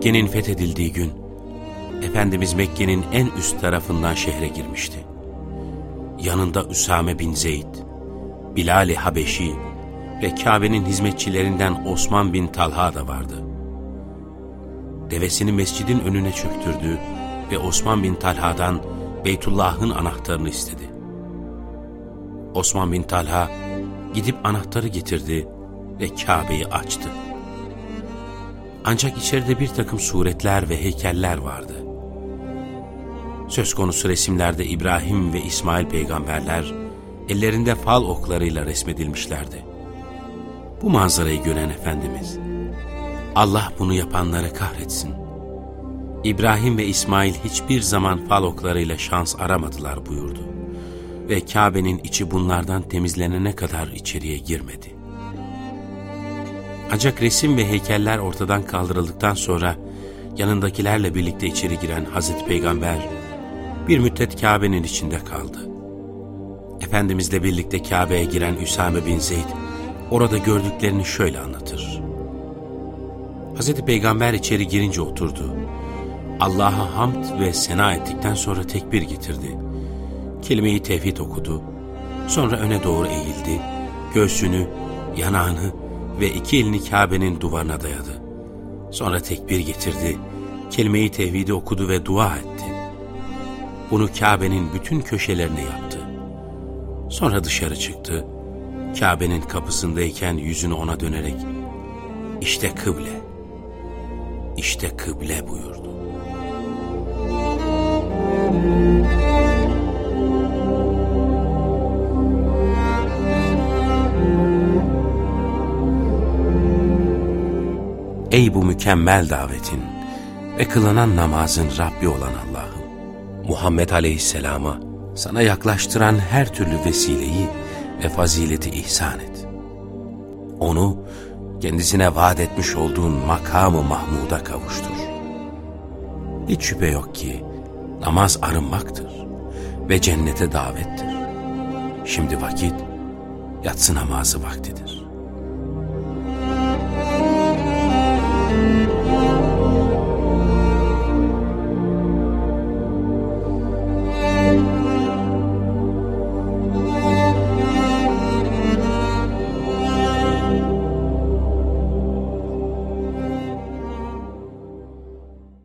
Mekke'nin fethedildiği gün, Efendimiz Mekke'nin en üst tarafından şehre girmişti. Yanında Üsame bin Zeyd, Bilal-i Habeşi ve Kabe'nin hizmetçilerinden Osman bin Talha da vardı. Devesini mescidin önüne çöktürdü ve Osman bin Talha'dan Beytullah'ın anahtarını istedi. Osman bin Talha gidip anahtarı getirdi ve Kabe'yi açtı. Ancak içeride bir takım suretler ve heykeller vardı. Söz konusu resimlerde İbrahim ve İsmail peygamberler ellerinde fal oklarıyla resmedilmişlerdi. Bu manzarayı gören Efendimiz, Allah bunu yapanları kahretsin. İbrahim ve İsmail hiçbir zaman fal oklarıyla şans aramadılar buyurdu. Ve Kabe'nin içi bunlardan temizlenene kadar içeriye girmedi. Ancak resim ve heykeller ortadan kaldırıldıktan sonra yanındakilerle birlikte içeri giren Hazreti Peygamber bir müddet Kabe'nin içinde kaldı. Efendimizle birlikte Kabe'ye giren Üsame bin Zeyd orada gördüklerini şöyle anlatır. Hazreti Peygamber içeri girince oturdu. Allah'a hamd ve sena ettikten sonra tekbir getirdi. Kelimeyi tevhid okudu. Sonra öne doğru eğildi. Göğsünü, yanağını ve iki elini Kabe'nin duvarına dayadı. Sonra tekbir getirdi. Kelimeyi tevhidi okudu ve dua etti. Bunu Kabe'nin bütün köşelerine yaptı. Sonra dışarı çıktı. Kabe'nin kapısındayken yüzünü ona dönerek işte kıble, işte kıble buyurdu. Ey bu mükemmel davetin ve kılınan namazın Rabbi olan Allah'ım! Muhammed Aleyhisselam'a sana yaklaştıran her türlü vesileyi ve fazileti ihsan et. Onu kendisine vaat etmiş olduğun makamı Mahmud'a kavuştur. Hiç şüphe yok ki namaz arınmaktır ve cennete davettir. Şimdi vakit yatsı namazı vaktidir.